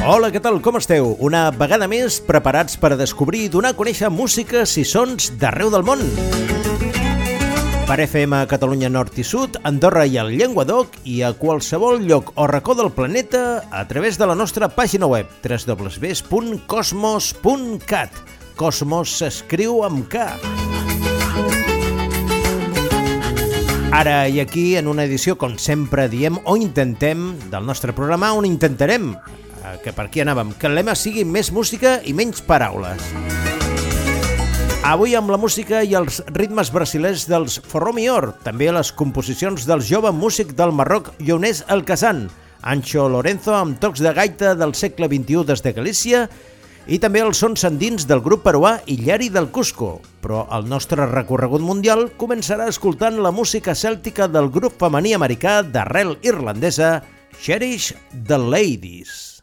Hola, què tal? Com esteu? Una vegada més preparats per a descobrir i donar a conèixer músiques i sons d'arreu del món. Per FM Catalunya Nord i Sud, Andorra i el Llenguadoc i a qualsevol lloc o racó del planeta a través de la nostra pàgina web www.cosmos.cat Cosmos s'escriu amb K. Ara i aquí, en una edició, com sempre diem, o intentem, del nostre programa, on intentarem, que per aquí anàvem, que el lema sigui més música i menys paraules. Avui amb la música i els ritmes brasilers dels Forromior, també les composicions del jove músic del Marroc Younes El Kazan, Ancho Lorenzo amb tocs de gaita del segle XXI des de Galícia i també els sons sandins del grup peruà Illari del Cusco. Però el nostre recorregut mundial començarà escoltant la música cèltica del grup femení americà d'arrel irlandesa Cherish the Ladies.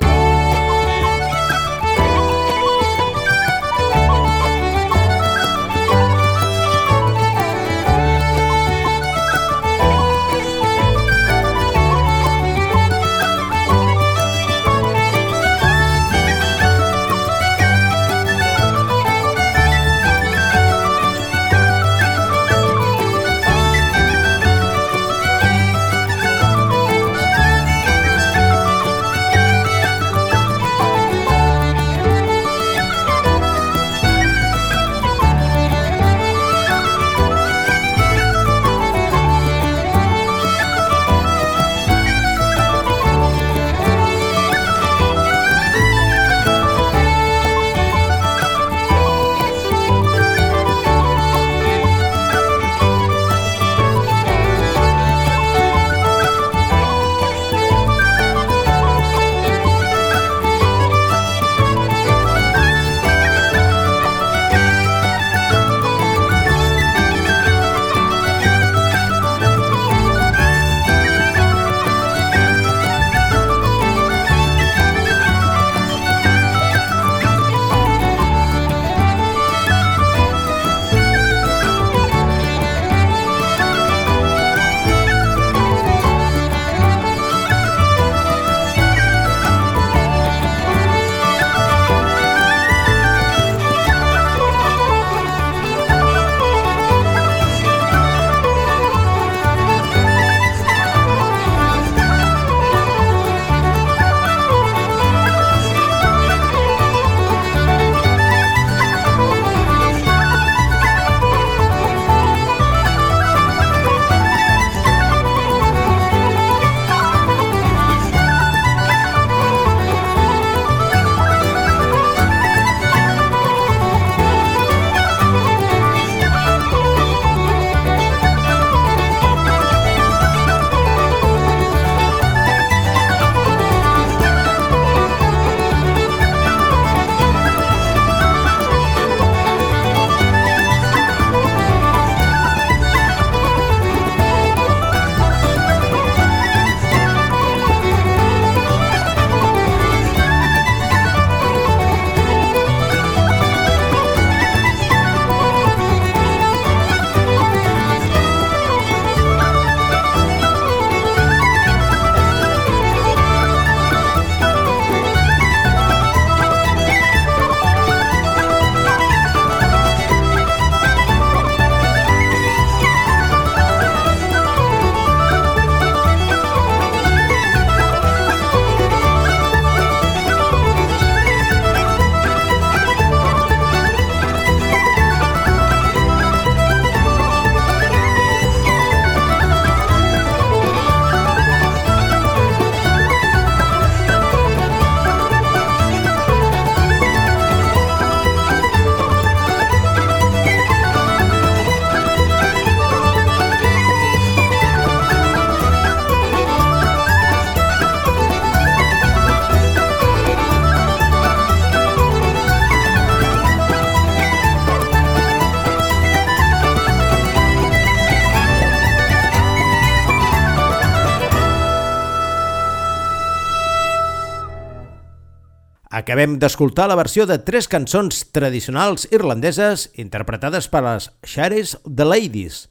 Acabem d'escoltar la versió de tres cançons tradicionals irlandeses interpretades per les Shares the Ladies.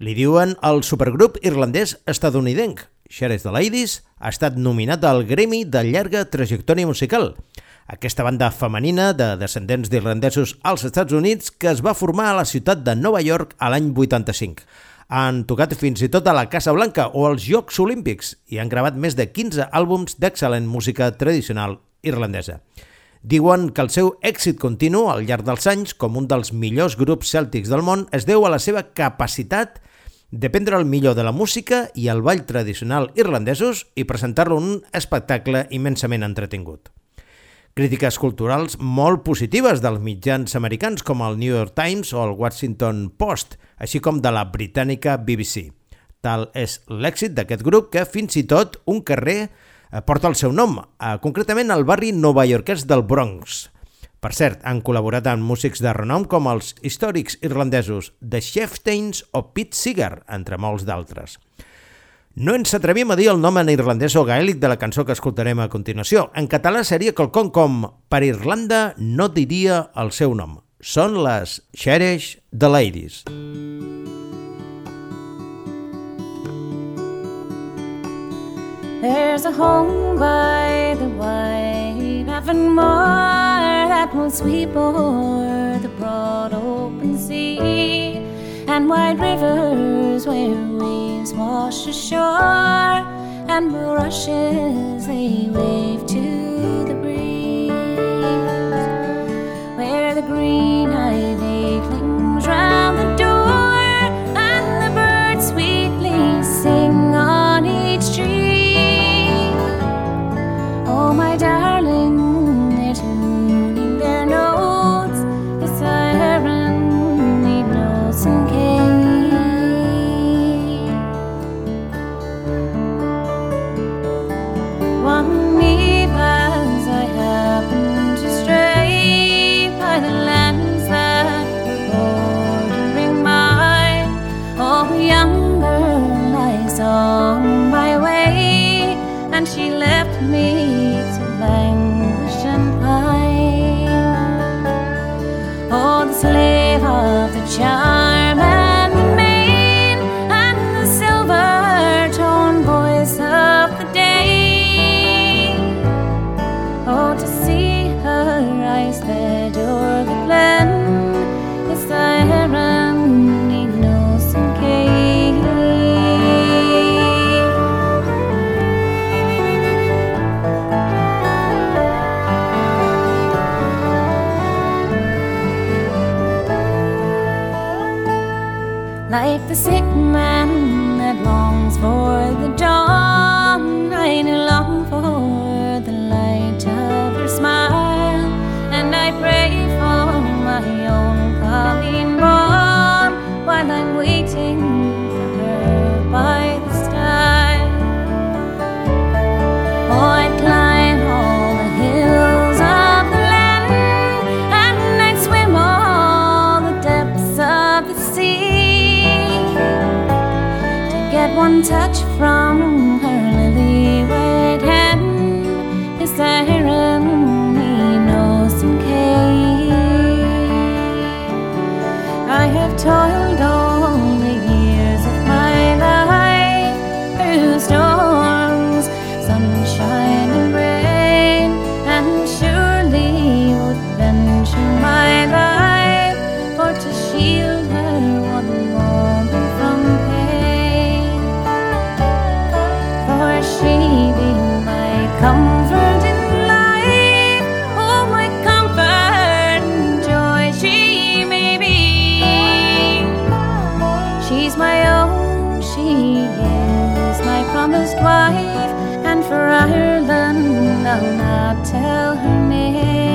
Li diuen el supergrup irlandès estadounidenc. Shares the Ladies ha estat nominat al Grammy de llarga trajectòria musical. Aquesta banda femenina de descendents d'irlandesos als Estats Units que es va formar a la ciutat de Nova York a l'any 85 han tocat fins i tot a la Casa Blanca o als Jocs Olímpics i han gravat més de 15 àlbums d'excel·lent música tradicional irlandesa. Diuen que el seu èxit continu al llarg dels anys com un dels millors grups cèltics del món es deu a la seva capacitat de prendre el millor de la música i el ball tradicional irlandesos i presentar-lo en un espectacle immensament entretingut. Crítiques culturals molt positives dels mitjans americans com el New York Times o el Washington Post, així com de la britànica BBC. Tal és l'èxit d'aquest grup que fins i tot un carrer eh, porta el seu nom, eh, concretament al barri novaiorquès del Bronx. Per cert, han col·laborat amb músics de renom com els històrics irlandesos The Chieftains o Pete Seeger, entre molts d'altres. No ens atrevim a dir el nom en irlandès o gaèlic de la cançó que escoltarem a continuació. En català seria quelcom com Per Irlanda no diria el seu nom. Són les Cherish the Ladies. There's a home by the white Avonmore that will sweep o'er the broad open sea and wide rivers where waves wash ashore and rushes they wave to the breeze. Where the green ivy clings round the wife, and for Ireland I'll not tell her name.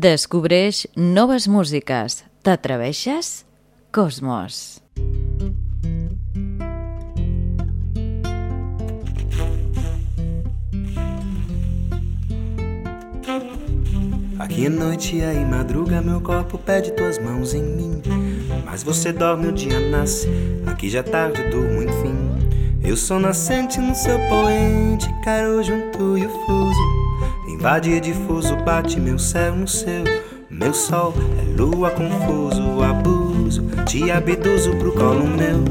Descobreix noves músiques. T'atreveixes? Cosmos. Aqui é noite e aí madruga, meu corpo pede tuas mãos em mim. Mas você dorme, o dia nasce, aqui já é tarde, durmo enfim. Eu sou nascente no seu poente, caro junto e o fuso. Invade difuso, bate meu céu no seu. Meu sol é lua confuso, abuso, te abduzo pro colo meu.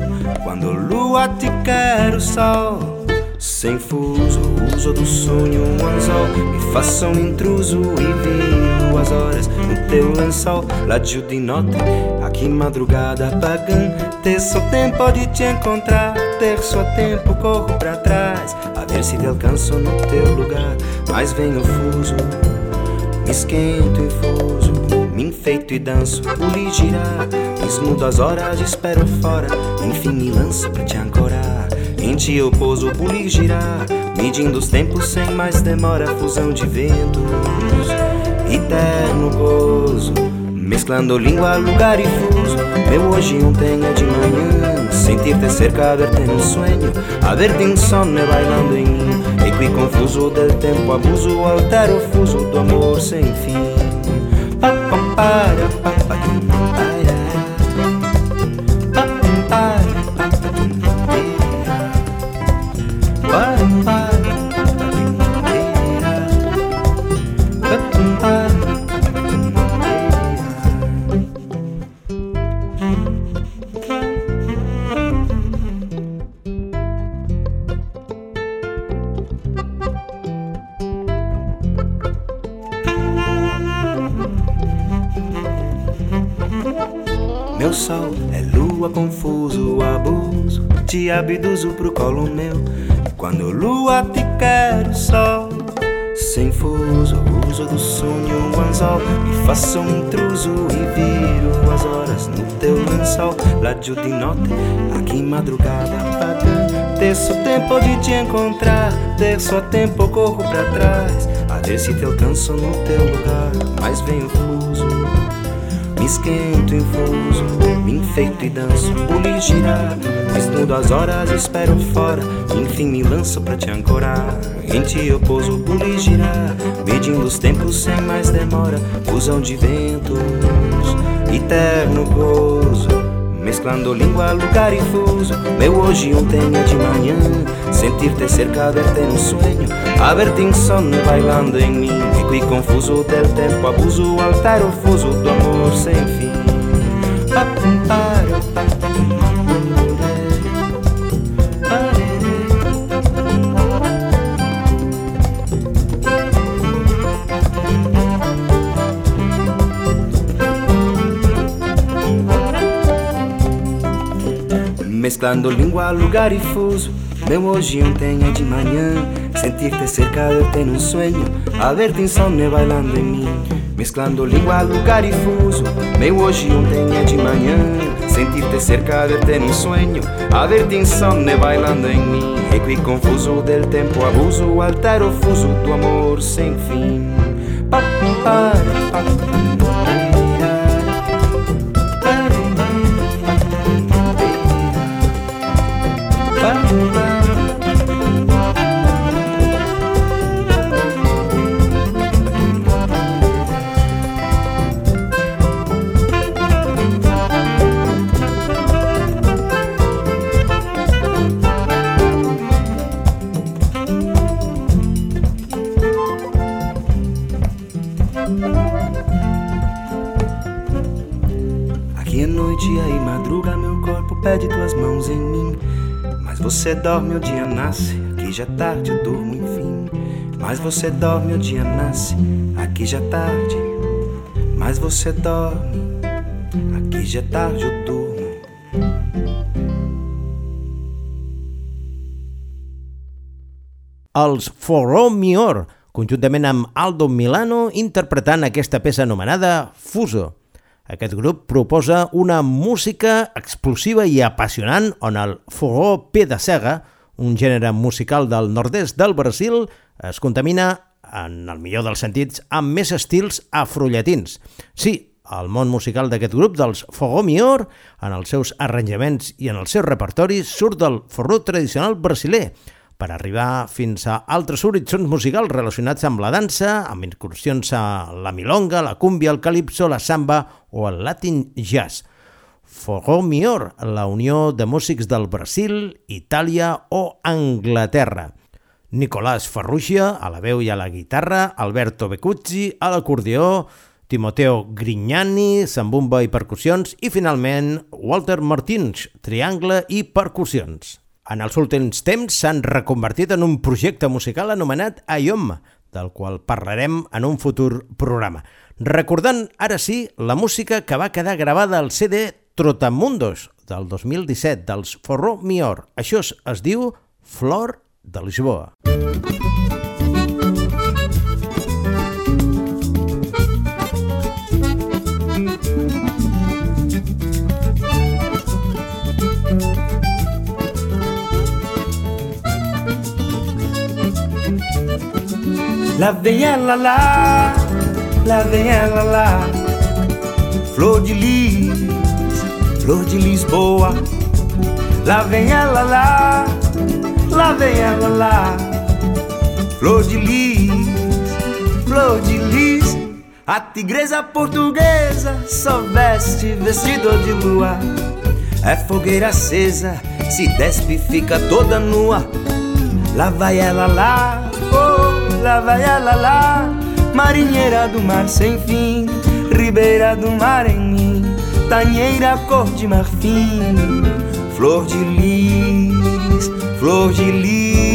Quando lua te quero, sol. Sem fuso, uso do sonho um anzol Me faço um intruso e viro as horas no teu lençol Ládio de nota, aqui madrugada pagã Ter só tempo de te encontrar. Ter só tempo, corro pra trás A ver se te alcanço no teu lugar. Mas vem o fuso, me esquento e fuso Me enfeito e danço, puli girar. Esmudo as horas, espero fora Enfim me lanço pra te ancorar. Em ti eu pouso, pulir, girar Medindo os tempos sem mais demora Fusão de ventos Eterno gozo Mesclando língua, lugar e fuso Meu hoje ontem é de manhã Sentir-te cerca, ver-te no sonho A ver-te insonne bailando em mim E qui confuso del tempo abuso Altero fuso do amor sem fim abduzo pro colo meu. Quando lua te quero, sol. Sem fuso, uso do sonho um anzol Me faço um intruso e viro as horas no teu lençol Ládio de noite, aqui madrugada pagã Ter só tempo de te encontrar Ter só tempo corro pra trás A ver se te alcanço no teu lugar Mas vem o fuso me esquento infuso, me enfeito e danço, pulo girar. Estudo as horas, espero fora, enfim me lanço pra te ancorar. Em ti eu pouso, pulo girar, medindo os tempos sem mais demora. Fusão de ventos, eterno gozo. Mesclando língua, lugar e fuso Meu hoje ontem é de manhã Sentir-te cerca, ver-te no sonho A ver-te insonne bailando em mim E qui confuso del tempo abuso Altar o fuso do amor sem fim pa, Mesclando língua, lugar e fuso. Meu hoje ontem é de manhã Sentir-te cerca, ver-te num sonho A ver-te bailando em mim Mesclando língua, lugar e fuso. Meu hoje ontem é de manhã Sentir-te cerca, ver-te num sonho A ver-te bailando em mim E qui confuso del tempo abuso Altero fuso do amor sem fim. Pa, pa, pa, você dorme, o dia nasce, aqui já tarde, eu durmo, enfim. Mas você dorme, o dia nasce, aqui já tarde. Mas você dorme, aqui já tarde, eu durmo. Els Forró Mior, conjuntament amb Aldo Milano, interpretant aquesta peça anomenada Fuso. Aquest grup proposa una música explosiva i apassionant on el forró P de cega, un gènere musical del nord-est del Brasil, es contamina, en el millor dels sentits, amb més estils afrollatins. Sí, el món musical d'aquest grup, dels Fogó Mior, en els seus arranjaments i en el seu repertori, surt del forró tradicional brasiler, per arribar fins a altres horitzons musicals relacionats amb la dansa, amb incursions a la milonga, la cúmbia, el calipso, la samba o el latin jazz. Fogó Mior, la unió de músics del Brasil, Itàlia o Anglaterra. Nicolás Ferrugia, a la veu i a la guitarra, Alberto Becuzzi, a l'acordió, Timoteo Grignani, sambumba i percussions, i finalment Walter Martins, triangle i percussions. En els últims temps s'han reconvertit en un projecte musical anomenat Ayom, del qual parlarem en un futur programa. Recordant, ara sí, la música que va quedar gravada al CD Trotamundos del 2017 dels Forró Mior. Això es, diu Flor de Lisboa. Lá vem ela lá, lá vem ela lá, flor de lis, flor de Lisboa. Lá vem ela lá, lá vem ela lá, flor de lis, flor de lis. A tigresa portuguesa só veste vestido de lua. É fogueira acesa, se despe fica toda nua. Lá vai ela lá, oh, lá vai ela lá, marinheira do mar sem fim, ribeira do mar em mim, tanheira cor de marfim, flor de lis, flor de lis.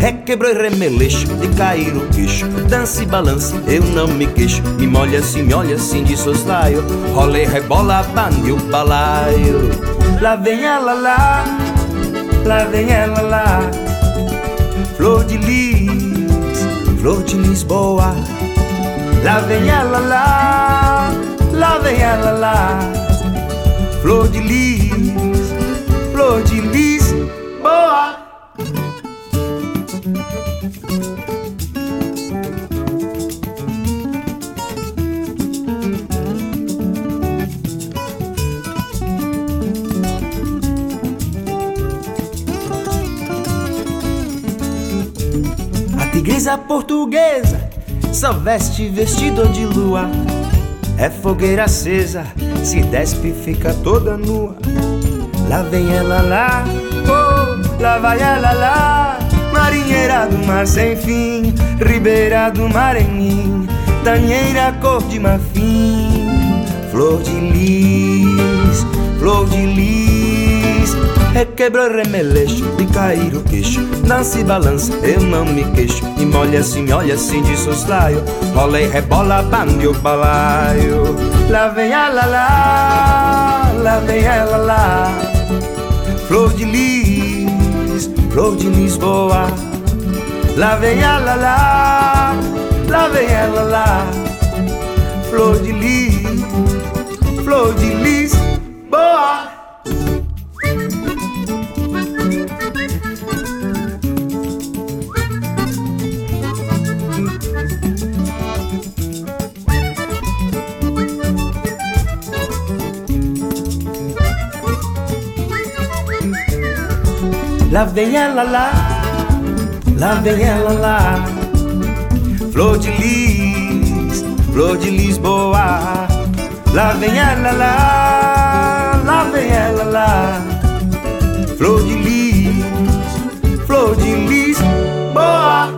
Requebrou e remeleixo de cair o queixo Dança e balança, eu não me queixo Me molha assim, me olha assim de soslaio Rolei, rebola, bande o balaio Lá vem ela lá, lá vem ela lá Flor de lis, flor de Lisboa. Lá vem ela lá, lá vem ela lá. Flor de lis, flor de Lisboa A tigresa portuguesa só veste vestido de lua. É fogueira acesa, se despe fica toda nua. Lá vem ela lá, oh, lá vai ela lá. Marinheira do mar sem fim, ribeira do mar em mim. Tanheira cor de marfim, flor de lis, flor de lis. Requebrou e remeleixo de cair o queixo Dança e balança, eu não me queixo. Me molha assim, olha assim de soslaio Rola e rebola, bande o balaio. Lá vem ela lá, lá vem ela lá. Flor de lis, flor de Lisboa Lá vem ela lá, lá vem ela lá. Flor de lis, flor de Lisboa Lá vem ela lá, lá vem ela lá, flor de lis, flor de Lisboa. Lá vem ela lá, lá vem ela lá, flor de lis, flor de Lisboa.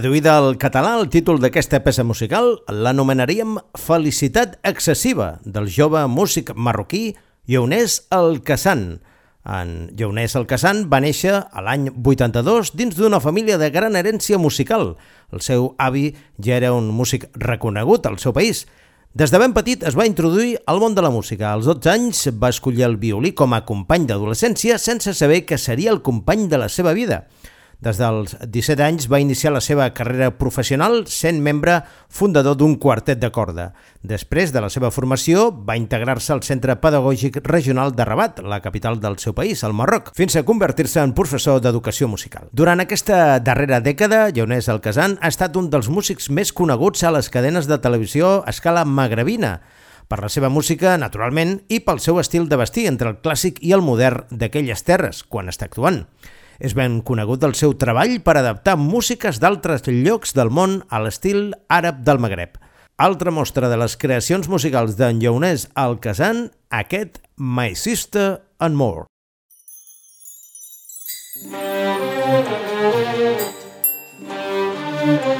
Traduïda al català, el títol d'aquesta peça musical l'anomenaríem Felicitat excessiva del jove músic marroquí Younes El Kassan. En Younes El Kassan va néixer a l'any 82 dins d'una família de gran herència musical. El seu avi ja era un músic reconegut al seu país. Des de ben petit es va introduir al món de la música. Als 12 anys va escollir el violí com a company d'adolescència sense saber que seria el company de la seva vida. Des dels 17 anys va iniciar la seva carrera professional sent membre fundador d'un quartet de corda. Després de la seva formació va integrar-se al Centre Pedagògic Regional de Rabat, la capital del seu país, el Marroc, fins a convertir-se en professor d'educació musical. Durant aquesta darrera dècada, Lleonès Alcasan ha estat un dels músics més coneguts a les cadenes de televisió a escala magrebina, per la seva música, naturalment, i pel seu estil de vestir entre el clàssic i el modern d'aquelles terres, quan està actuant. És ben conegut el seu treball per adaptar músiques d'altres llocs del món a l'estil àrab del Magreb. altra mostra de les creacions musicals d'en Lleonès Alcasan, aquest My Sister and More. North,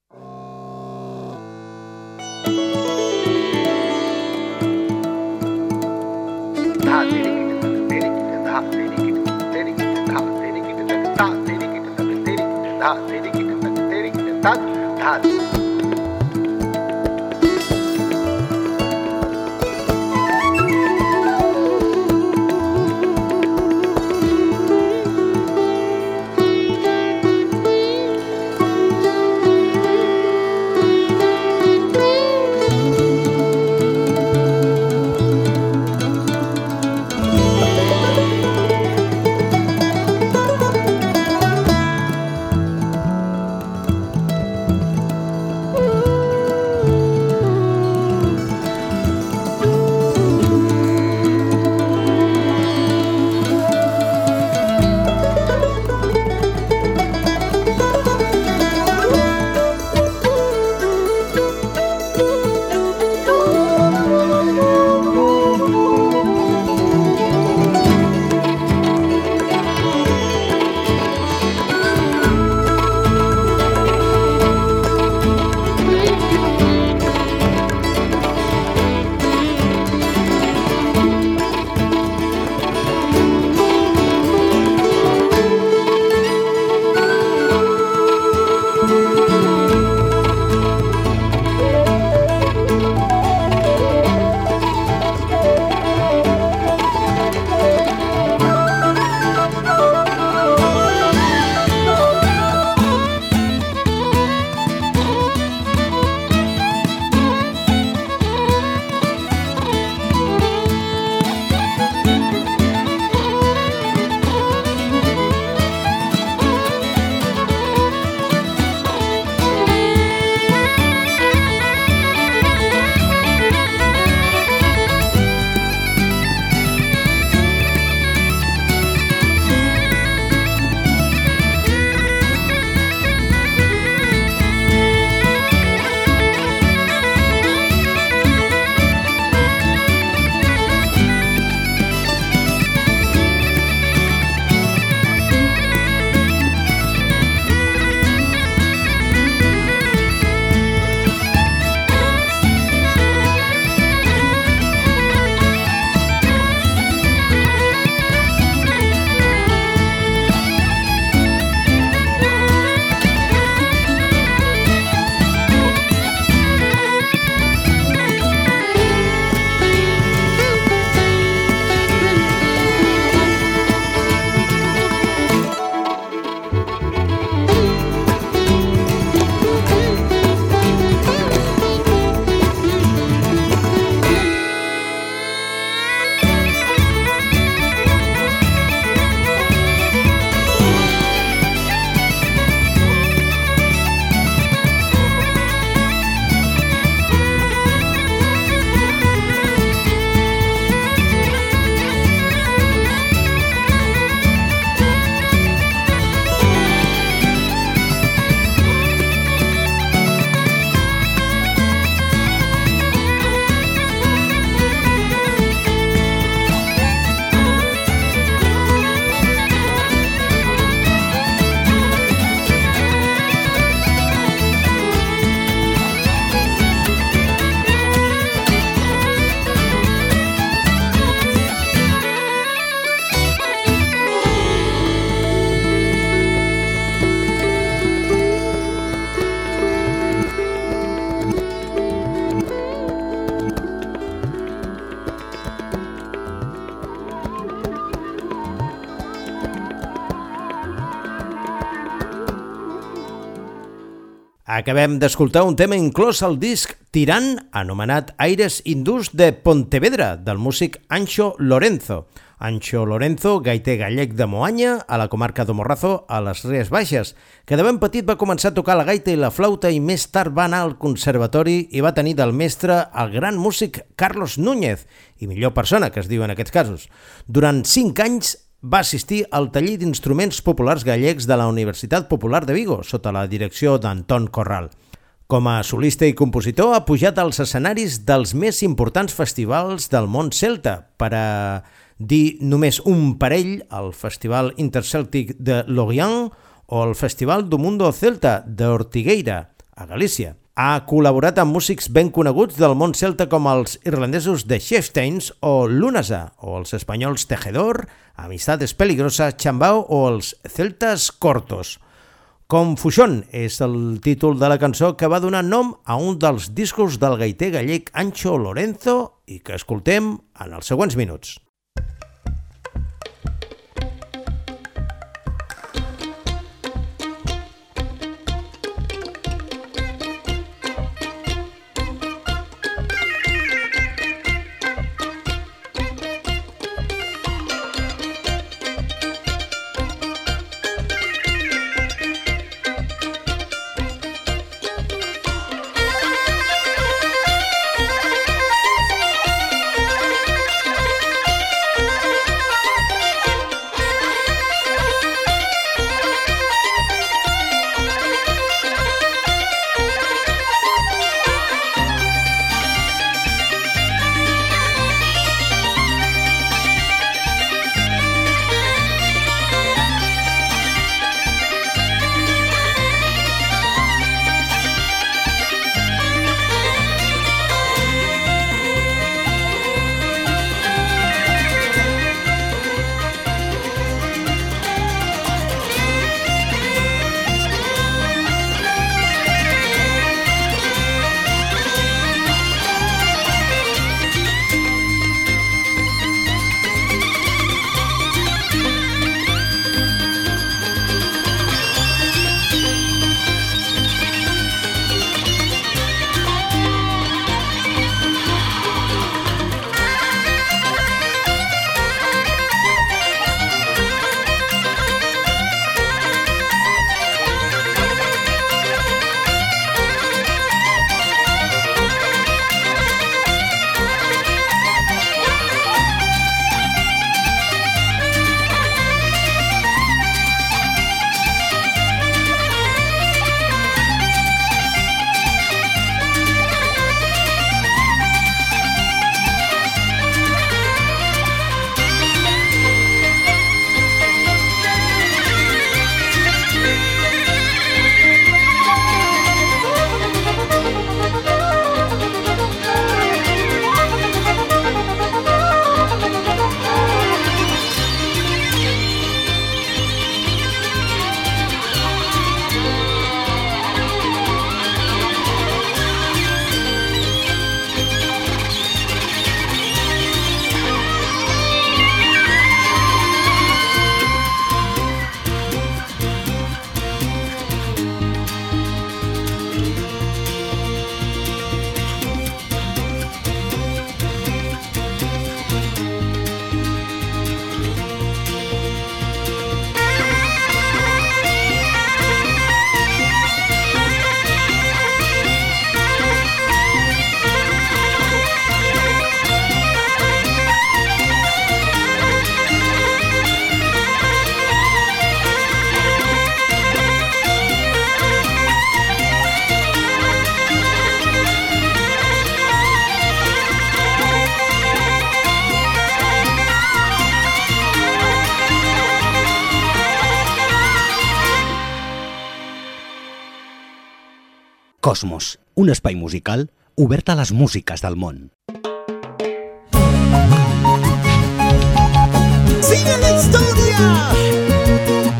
Acabem d'escoltar un tema inclòs al disc Tirant, anomenat Aires Indus de Pontevedra, del músic Anxo Lorenzo. Anxo Lorenzo, gaiter gallec de Moanya, a la comarca de Morrazo, a les Ries Baixes, que de ben petit va començar a tocar la gaita i la flauta i més tard va anar al conservatori i va tenir del mestre el gran músic Carlos Núñez, i millor persona que es diu en aquests casos. Durant cinc anys va assistir al taller d'instruments populars gallecs de la Universitat Popular de Vigo, sota la direcció d'Anton Corral. Com a solista i compositor ha pujat als escenaris dels més importants festivals del món celta per a dir només un parell, el Festival Interceltic de Lorient o el Festival do Mundo Celta d'Ortigueira, a Galícia. Ha col·laborat amb músics ben coneguts del món celta com els irlandesos de Chieftains o Lunasa, o els espanyols Tejedor, Amistades Peligrosa, Chambao o els celtes Cortos. Confusion és el títol de la cançó que va donar nom a un dels discos del gaiter gallec Ancho Lorenzo i que escoltem en els següents minuts. Cosmos, un espai musical obert a les músiques del món. Sigue la historia,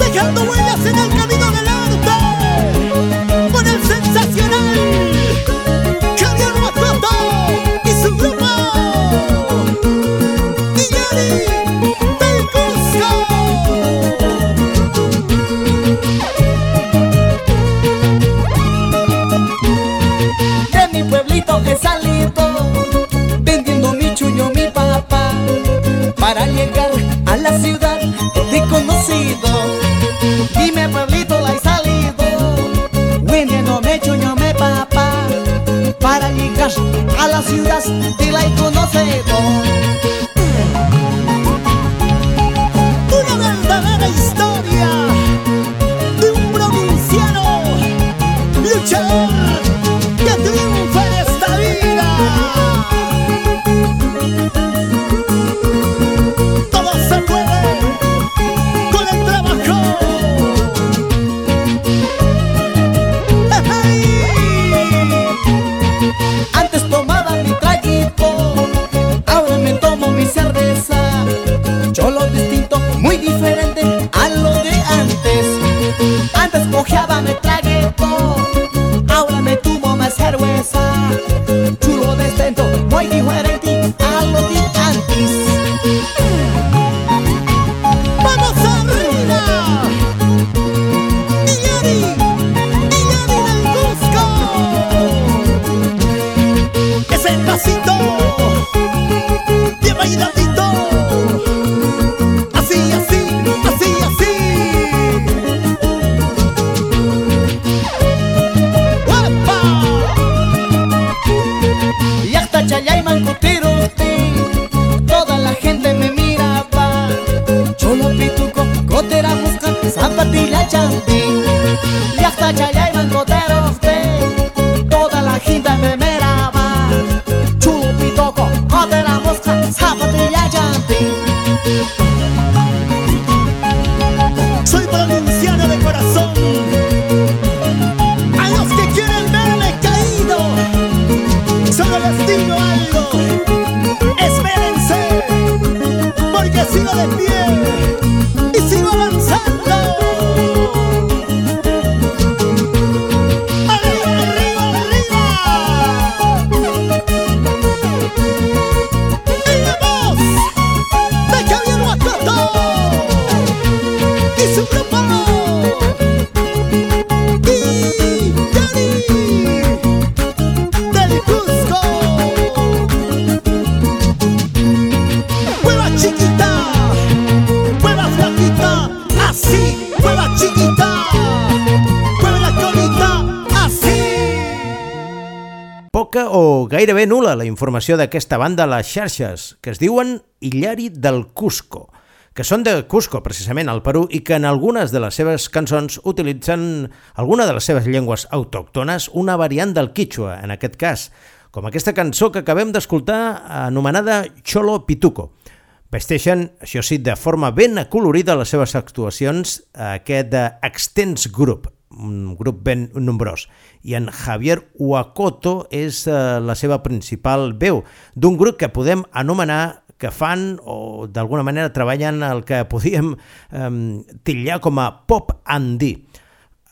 dejando huellas en el camino del arte, con el sensacional Javier Mazoto y su grupo, Guillari he salido, vendiendo mi chuño, mi papá, para llegar a la ciudad de conocido. Dime pueblito la he salido, vendiendo mi chuño, mi papá, para llegar a la ciudad de la he conocido. Nula la informació d'aquesta banda a les xarxes, que es diuen Illari del Cusco, que són de Cusco, precisament, al Perú, i que en algunes de les seves cançons utilitzen alguna de les seves llengües autòctones, una variant del quichua, en aquest cas, com aquesta cançó que acabem d'escoltar anomenada Cholo Pituco. Vesteixen, això sí, de forma ben acolorida les seves actuacions aquest eh, Extens Group, un grup ben nombrós. I en Javier Huacoto és eh, la seva principal veu d'un grup que podem anomenar que fan o d'alguna manera treballen el que podíem eh, titllar com a pop andí.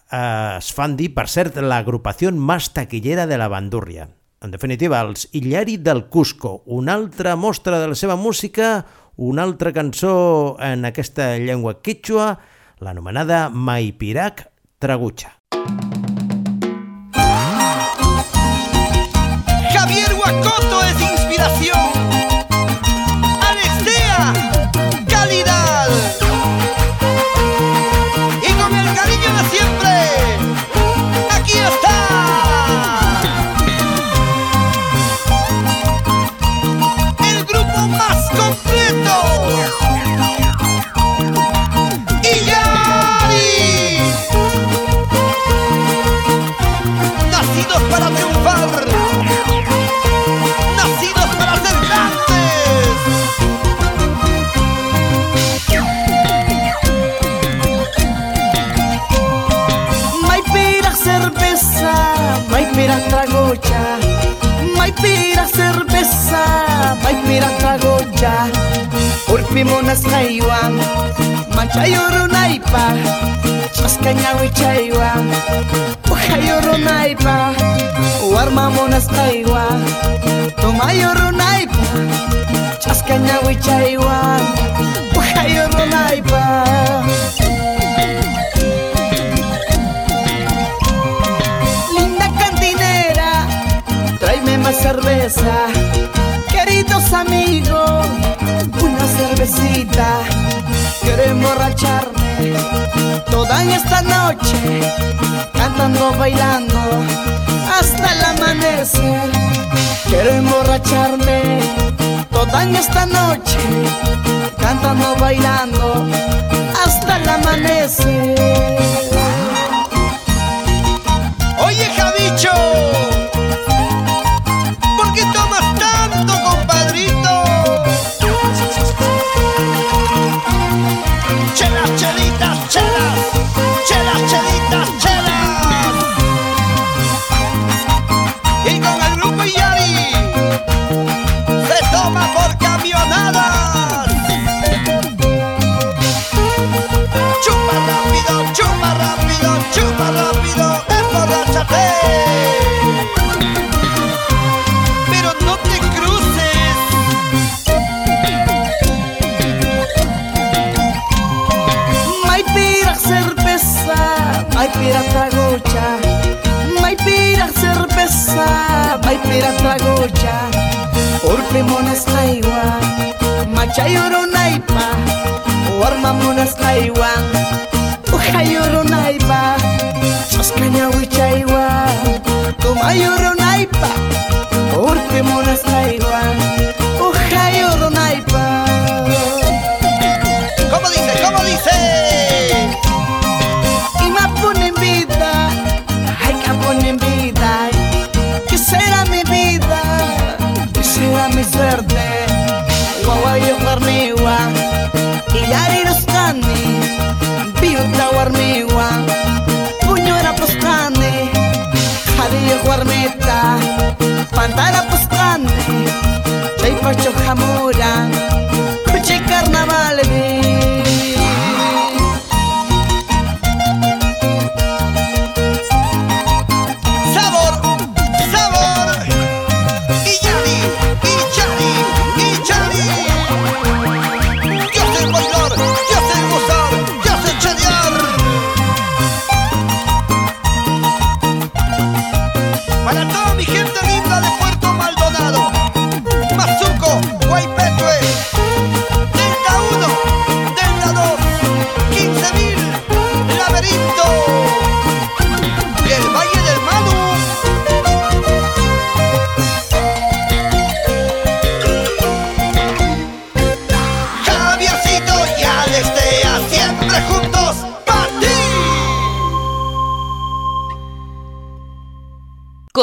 Eh, es fan dir, per cert, l'agrupació més taquillera de la bandúrria. En definitiva, els Illari del Cusco, una altra mostra de la seva música, una altra cançó en aquesta llengua quichua, l'anomenada Maipirac Tragucha. Javier Huacoto es inspiración. Esta noche, cantando, bailando hasta el amanecer.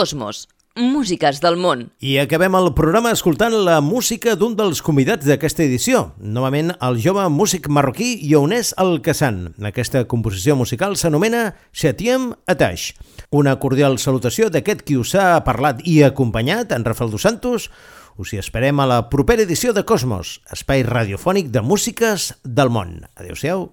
Cosmos, músiques del món. I acabem el programa escoltant la música d'un dels convidats d'aquesta edició, novament el jove músic marroquí Younes Alcassan. Aquesta composició musical s'anomena Chatiem Atash. Una cordial salutació d'aquest qui us ha parlat i acompanyat, en Rafael Dos Santos. Us hi esperem a la propera edició de Cosmos, espai radiofònic de músiques del món. Adéu-siau.